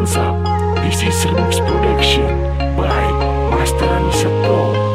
Hands up. This is Remix Production by Master Anissa